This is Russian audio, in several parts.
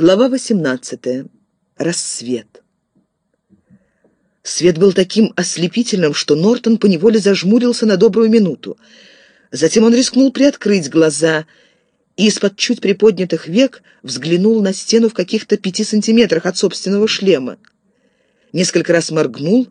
Глава 18. Рассвет. Свет был таким ослепительным, что Нортон поневоле зажмурился на добрую минуту. Затем он рискнул приоткрыть глаза и из-под чуть приподнятых век взглянул на стену в каких-то пяти сантиметрах от собственного шлема. Несколько раз моргнул,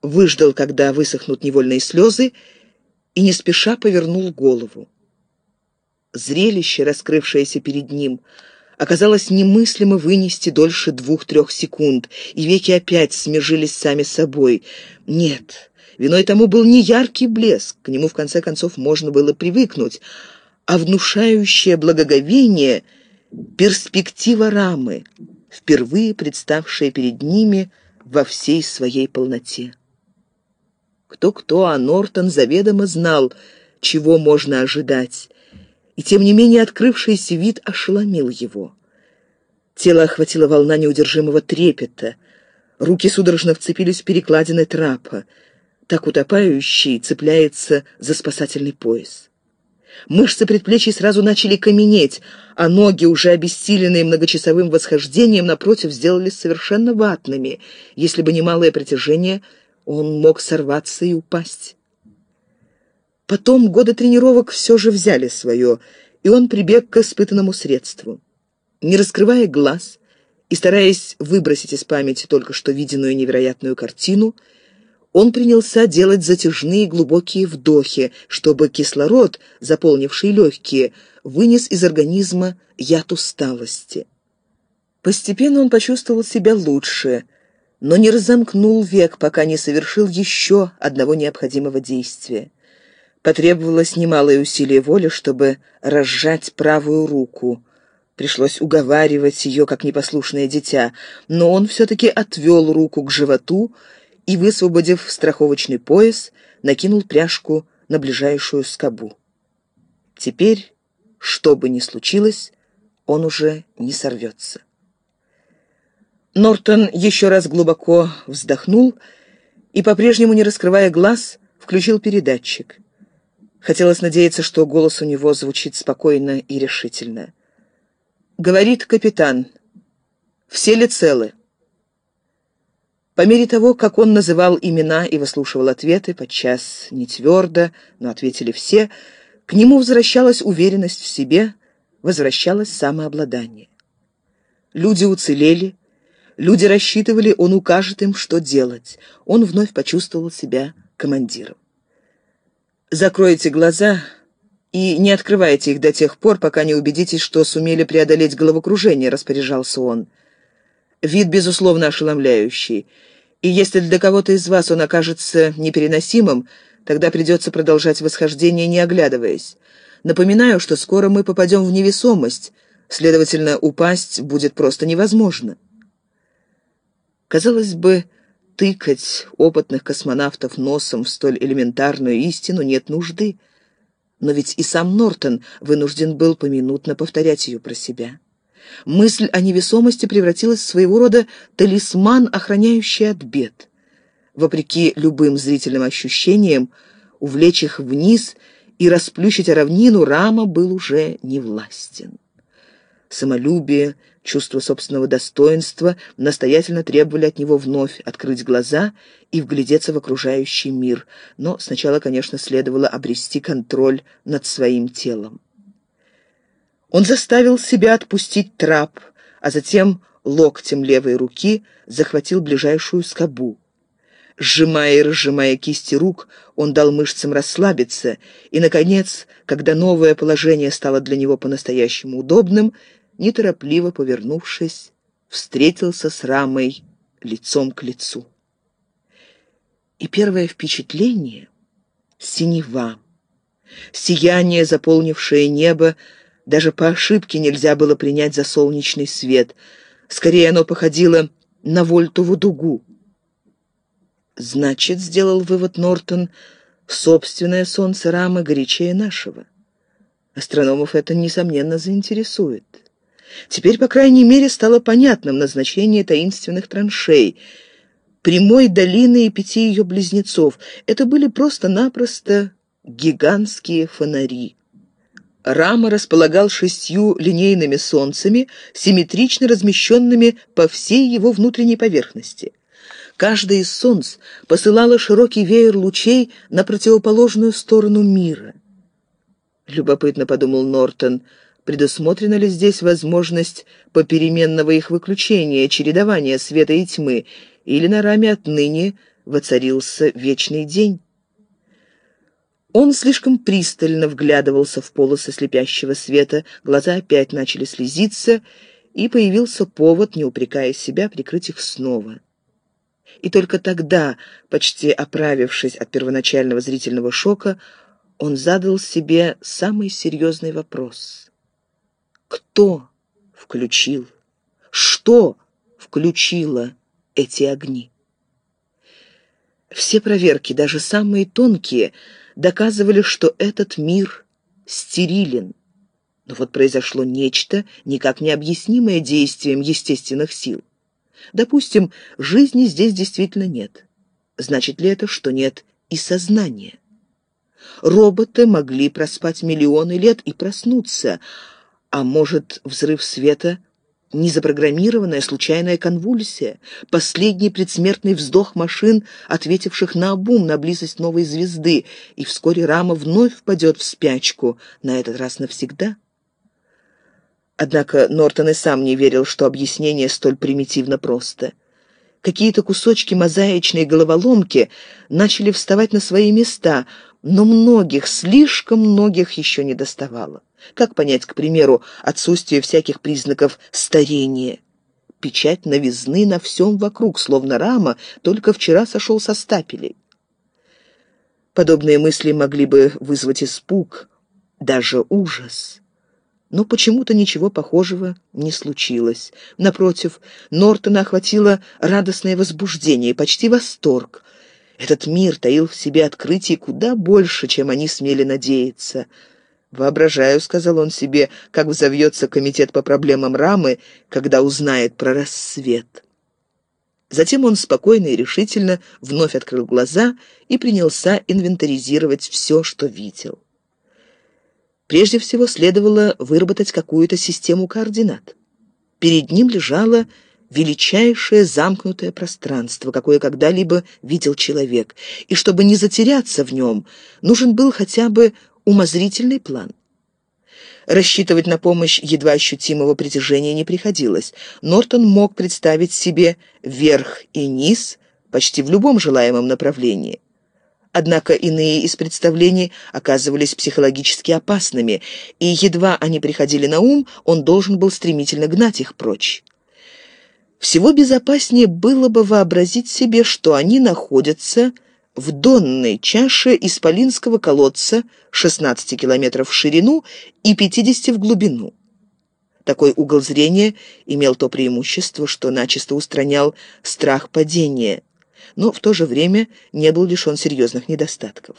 выждал, когда высохнут невольные слезы, и не спеша повернул голову. Зрелище, раскрывшееся перед ним — оказалось немыслимо вынести дольше двух-трех секунд, и веки опять смежились сами собой. Нет, виной тому был не яркий блеск, к нему в конце концов можно было привыкнуть, а внушающее благоговение перспектива рамы, впервые представшая перед ними во всей своей полноте. Кто-кто, а Нортон заведомо знал, чего можно ожидать, и тем не менее открывшийся вид ошеломил его. Тело охватила волна неудержимого трепета. Руки судорожно вцепились в перекладины трапа. Так утопающий цепляется за спасательный пояс. Мышцы предплечий сразу начали каменеть, а ноги, уже обессиленные многочасовым восхождением, напротив, сделались совершенно ватными. Если бы не малое притяжение, он мог сорваться и упасть. Потом годы тренировок все же взяли свое, и он прибег к испытанному средству. Не раскрывая глаз и стараясь выбросить из памяти только что виденную невероятную картину, он принялся делать затяжные глубокие вдохи, чтобы кислород, заполнивший легкие, вынес из организма яд усталости. Постепенно он почувствовал себя лучше, но не разомкнул век, пока не совершил еще одного необходимого действия. Потребовалось немалое усилие воли, чтобы разжать правую руку. Пришлось уговаривать ее, как непослушное дитя, но он все-таки отвел руку к животу и, высвободив страховочный пояс, накинул пряжку на ближайшую скобу. Теперь, что бы ни случилось, он уже не сорвется. Нортон еще раз глубоко вздохнул и, по-прежнему не раскрывая глаз, включил передатчик. Хотелось надеяться, что голос у него звучит спокойно и решительно. «Говорит капитан. Все ли целы?» По мере того, как он называл имена и выслушивал ответы, подчас не твердо, но ответили все, к нему возвращалась уверенность в себе, возвращалось самообладание. Люди уцелели, люди рассчитывали, он укажет им, что делать. Он вновь почувствовал себя командиром. Закройте глаза и не открывайте их до тех пор, пока не убедитесь, что сумели преодолеть головокружение», — распоряжался он. Вид, безусловно, ошеломляющий. И если для кого-то из вас он окажется непереносимым, тогда придется продолжать восхождение, не оглядываясь. Напоминаю, что скоро мы попадем в невесомость, следовательно, упасть будет просто невозможно. Казалось бы, тыкать опытных космонавтов носом в столь элементарную истину нет нужды. Но ведь и сам Нортон вынужден был поминутно повторять ее про себя. Мысль о невесомости превратилась в своего рода талисман, охраняющий от бед. Вопреки любым зрительным ощущениям, увлечь их вниз и расплющить равнину Рама был уже невластен. Самолюбие, чувство собственного достоинства настоятельно требовали от него вновь открыть глаза и вглядеться в окружающий мир, но сначала, конечно, следовало обрести контроль над своим телом. Он заставил себя отпустить трап, а затем локтем левой руки захватил ближайшую скобу. Сжимая и разжимая кисти рук, он дал мышцам расслабиться, и, наконец, когда новое положение стало для него по-настоящему удобным, неторопливо повернувшись, встретился с рамой лицом к лицу. И первое впечатление — синева. Сияние, заполнившее небо, даже по ошибке нельзя было принять за солнечный свет. Скорее, оно походило на вольтову дугу. Значит, сделал вывод Нортон, собственное солнце рамы горячее нашего. Астрономов это, несомненно, заинтересует. Теперь, по крайней мере, стало понятным назначение таинственных траншей. Прямой долины и пяти ее близнецов — это были просто-напросто гигантские фонари. Рама располагал шестью линейными солнцами, симметрично размещенными по всей его внутренней поверхности. Каждое из солнц посылало широкий веер лучей на противоположную сторону мира. Любопытно подумал Нортон, предусмотрена ли здесь возможность попеременного их выключения, чередования света и тьмы, или на раме отныне воцарился вечный день. Он слишком пристально вглядывался в полосы слепящего света, глаза опять начали слезиться, и появился повод, не упрекая себя, прикрыть их снова. И только тогда, почти оправившись от первоначального зрительного шока, он задал себе самый серьезный вопрос. Кто включил? Что включило эти огни? Все проверки, даже самые тонкие, доказывали, что этот мир стерилен. Но вот произошло нечто, никак не объяснимое действием естественных сил. Допустим, жизни здесь действительно нет. Значит ли это, что нет и сознания? Роботы могли проспать миллионы лет и проснуться, а может, взрыв света Незапрограммированная случайная конвульсия, последний предсмертный вздох машин, ответивших на обум на близость новой звезды, и вскоре рама вновь впадет в спячку, на этот раз навсегда. Однако Нортон и сам не верил, что объяснение столь примитивно просто. Какие-то кусочки мозаичной головоломки начали вставать на свои места, но многих, слишком многих еще не доставало. Как понять, к примеру, отсутствие всяких признаков старения? Печать новизны на всем вокруг, словно рама, только вчера сошел со стапелей. Подобные мысли могли бы вызвать испуг, даже ужас. Но почему-то ничего похожего не случилось. Напротив, Нортона охватило радостное возбуждение, почти восторг. Этот мир таил в себе открытий куда больше, чем они смели надеяться — «Воображаю», — сказал он себе, — «как взовьется комитет по проблемам рамы, когда узнает про рассвет». Затем он спокойно и решительно вновь открыл глаза и принялся инвентаризировать все, что видел. Прежде всего следовало выработать какую-то систему координат. Перед ним лежало величайшее замкнутое пространство, какое когда-либо видел человек, и чтобы не затеряться в нем, нужен был хотя бы умозрительный план. Рассчитывать на помощь едва ощутимого притяжения не приходилось. Нортон мог представить себе верх и низ почти в любом желаемом направлении. Однако иные из представлений оказывались психологически опасными, и едва они приходили на ум, он должен был стремительно гнать их прочь. Всего безопаснее было бы вообразить себе, что они находятся в донной чаше исполинского колодца 16 километров в ширину и 50 в глубину. Такой угол зрения имел то преимущество, что начисто устранял страх падения, но в то же время не был лишен серьезных недостатков.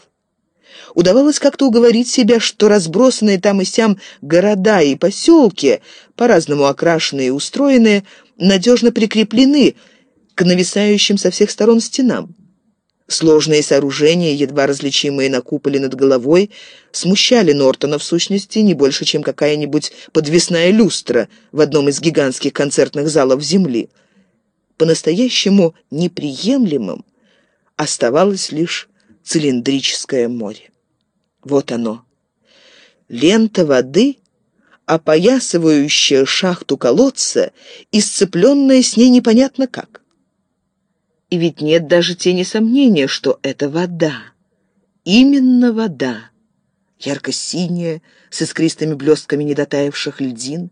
Удавалось как-то уговорить себя, что разбросанные там и сям города и поселки, по-разному окрашенные и устроенные, надежно прикреплены к нависающим со всех сторон стенам. Сложные сооружения, едва различимые на куполе над головой, смущали Нортона в сущности не больше, чем какая-нибудь подвесная люстра в одном из гигантских концертных залов Земли. По-настоящему неприемлемым оставалось лишь цилиндрическое море. Вот оно. Лента воды, опоясывающая шахту колодца и сцепленная с ней непонятно как. И ведь нет даже тени сомнения, что это вода. Именно вода. Ярко-синяя, с искристыми блестками недотаявших льдин.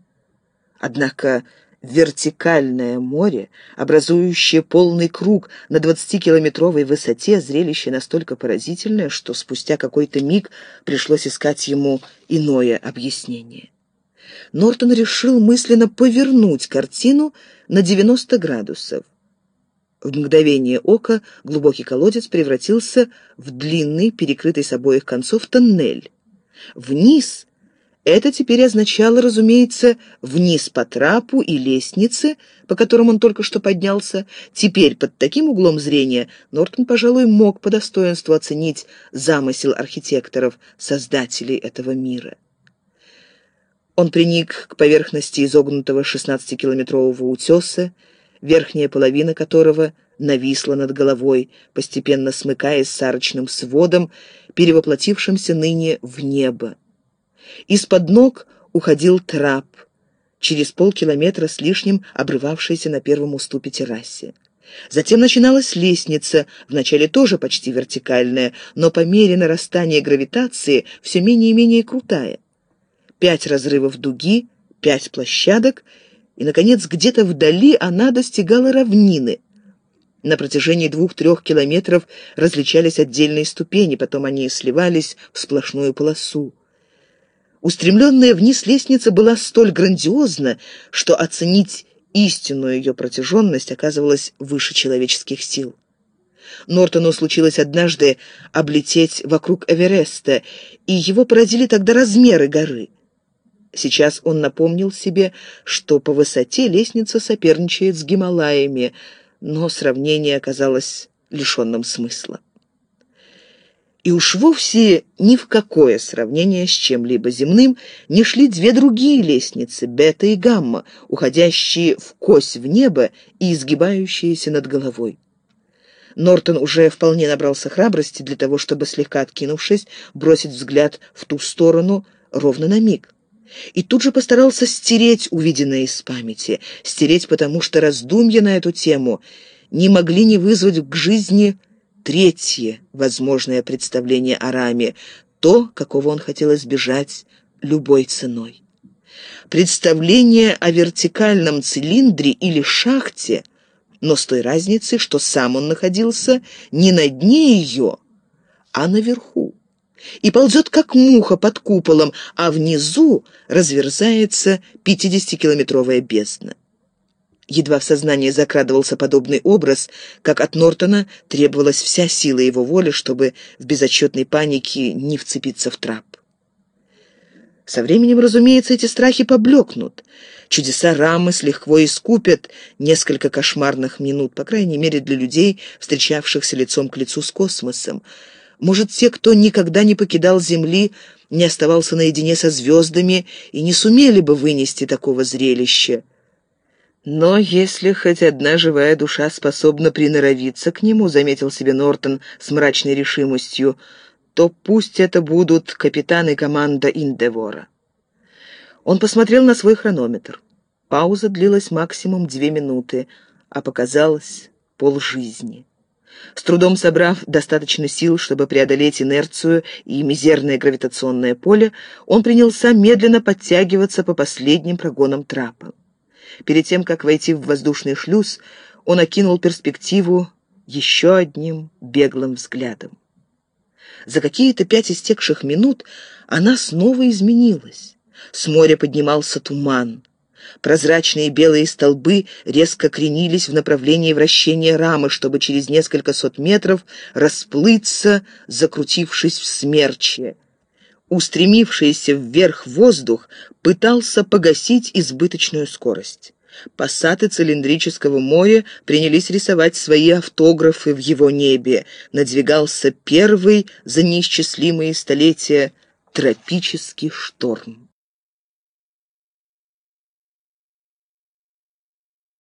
Однако вертикальное море, образующее полный круг на 20-километровой высоте, зрелище настолько поразительное, что спустя какой-то миг пришлось искать ему иное объяснение. Нортон решил мысленно повернуть картину на 90 градусов. В мгновение ока глубокий колодец превратился в длинный, перекрытый с обоих концов тоннель. Вниз это теперь означало, разумеется, вниз по трапу и лестнице, по которым он только что поднялся. Теперь под таким углом зрения Нортон, пожалуй, мог по достоинству оценить замысел архитекторов, создателей этого мира. Он приник к поверхности изогнутого 16-километрового утеса, верхняя половина которого нависла над головой, постепенно смыкаясь с арочным сводом, перевоплотившимся ныне в небо. Из-под ног уходил трап, через полкилометра с лишним обрывавшийся на первом уступе террасе. Затем начиналась лестница, вначале тоже почти вертикальная, но по мере нарастания гравитации все менее и менее крутая. Пять разрывов дуги, пять площадок, и, наконец, где-то вдали она достигала равнины. На протяжении двух-трех километров различались отдельные ступени, потом они сливались в сплошную полосу. Устремленная вниз лестница была столь грандиозна, что оценить истинную ее протяженность оказывалась выше человеческих сил. Нортону случилось однажды облететь вокруг Эвереста, и его поразили тогда размеры горы. Сейчас он напомнил себе, что по высоте лестница соперничает с Гималаями, но сравнение оказалось лишенным смысла. И уж вовсе ни в какое сравнение с чем-либо земным не шли две другие лестницы, бета и гамма, уходящие в кось в небо и изгибающиеся над головой. Нортон уже вполне набрался храбрости для того, чтобы, слегка откинувшись, бросить взгляд в ту сторону ровно на миг. И тут же постарался стереть увиденное из памяти, стереть потому, что раздумья на эту тему не могли не вызвать к жизни третье возможное представление о раме, то, какого он хотел избежать любой ценой. Представление о вертикальном цилиндре или шахте, но с той разницей, что сам он находился не на дне ее, а наверху, и ползет как муха под куполом, а внизу разверзается 50-километровая бездна. Едва в сознании закрадывался подобный образ, как от Нортона требовалась вся сила его воли, чтобы в безотчетной панике не вцепиться в трап. Со временем, разумеется, эти страхи поблекнут. Чудеса рамы с лихвой искупят несколько кошмарных минут, по крайней мере для людей, встречавшихся лицом к лицу с космосом. Может, те, кто никогда не покидал Земли, не оставался наедине со звездами и не сумели бы вынести такого зрелища. Но если хоть одна живая душа способна приноровиться к нему, заметил себе Нортон с мрачной решимостью, то пусть это будут капитан и команда Индевора. Он посмотрел на свой хронометр. Пауза длилась максимум две минуты, а показалось полжизни. С трудом собрав достаточно сил, чтобы преодолеть инерцию и мизерное гравитационное поле, он принялся медленно подтягиваться по последним прогонам трапа. Перед тем, как войти в воздушный шлюз, он окинул перспективу еще одним беглым взглядом. За какие-то пять истекших минут она снова изменилась. С моря поднимался туман. Прозрачные белые столбы резко кренились в направлении вращения рамы, чтобы через несколько сот метров расплыться, закрутившись в смерче. Устремившийся вверх воздух пытался погасить избыточную скорость. Пассаты цилиндрического моря принялись рисовать свои автографы в его небе. Надвигался первый за неисчислимые столетия тропический шторм.